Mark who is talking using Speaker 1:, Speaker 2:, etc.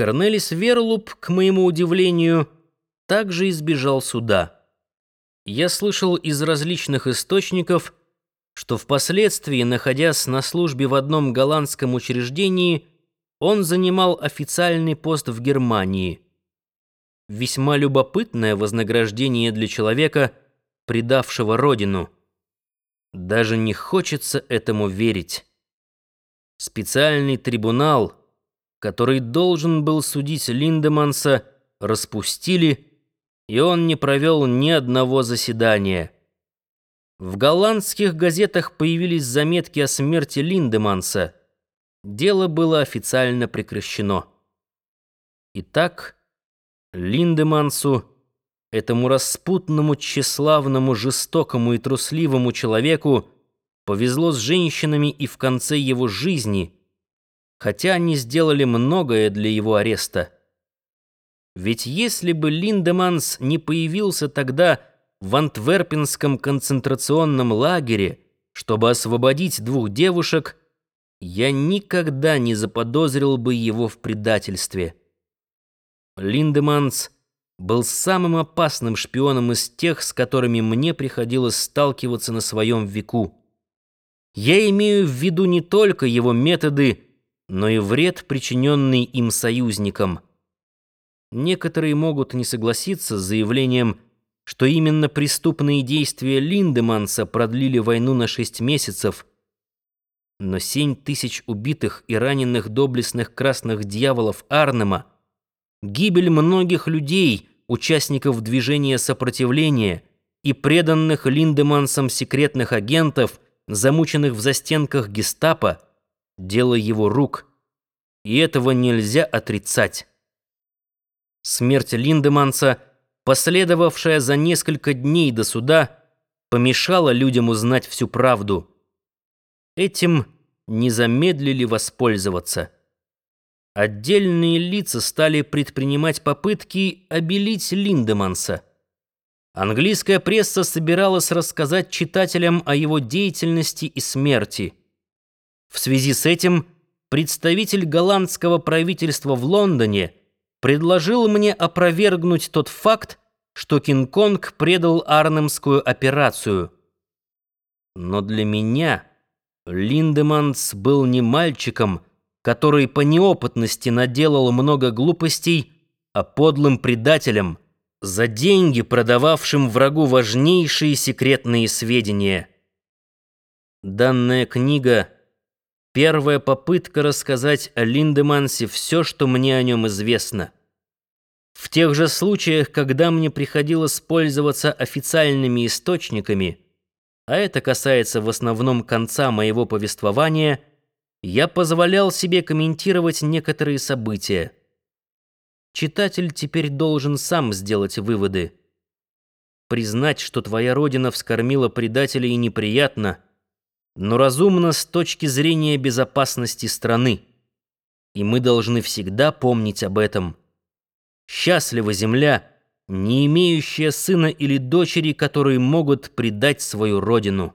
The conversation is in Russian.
Speaker 1: Корнелис Верлуп, к моему удивлению, также избежал суда. Я слышал из различных источников, что впоследствии, находясь на службе в одном голландском учреждении, он занимал официальный пост в Германии. Весьма любопытное вознаграждение для человека, предавшего родину. Даже не хочется этому верить. Специальный трибунал, который должен был судить Линдеманса, распустили, и он не провел ни одного заседания. В голландских газетах появились заметки о смерти Линдеманса. Дело было официально прекращено. Итак, Линдемансу, этому распутному, тщеславному, жестокому и трусливому человеку, повезло с женщинами и в конце его жизни, хотя они сделали многое для его ареста. Ведь если бы Линдеманс не появился тогда в Антверпенском концентрационном лагере, чтобы освободить двух девушек, я никогда не заподозрил бы его в предательстве. Линдеманс был самым опасным шпионом из тех, с которыми мне приходилось сталкиваться на своем веку. Я имею в виду не только его методы, но и вред, причиненный им союзникам. Некоторые могут не согласиться с заявлением, что именно преступные действия Линдеманса продлили войну на шесть месяцев, но семь тысяч убитых и раненых доблестных красных дьяволов Арнема, гибель многих людей, участников движения сопротивления и преданных Линдемансом секретных агентов – замученных в застенках гестапо, дело его рук, и этого нельзя отрицать. Смерть Линдеманса, последовавшая за несколько дней до суда, помешала людям узнать всю правду. Этим не замедлили воспользоваться. Отдельные лица стали предпринимать попытки обелить Линдеманса – Английская пресса собиралась рассказать читателям о его деятельности и смерти. В связи с этим представитель голландского правительства в Лондоне предложил мне опровергнуть тот факт, что Кинг-Конг предал Арнемскую операцию. Но для меня Линдеманс был не мальчиком, который по неопытности наделал много глупостей, а подлым предателем – за деньги, продававшим врагу важнейшие секретные сведения. Данная книга — первая попытка рассказать о Линдемансе все, что мне о нем известно. В тех же случаях, когда мне приходилось пользоваться официальными источниками, а это касается в основном конца моего повествования, я позволял себе комментировать некоторые события. Читатель теперь должен сам сделать выводы. Признать, что твоя родина вскормила предателей неприятно, но разумно с точки зрения безопасности страны. И мы должны всегда помнить об этом. Счастлива земля, не имеющая сына или дочери, которые могут предать свою родину.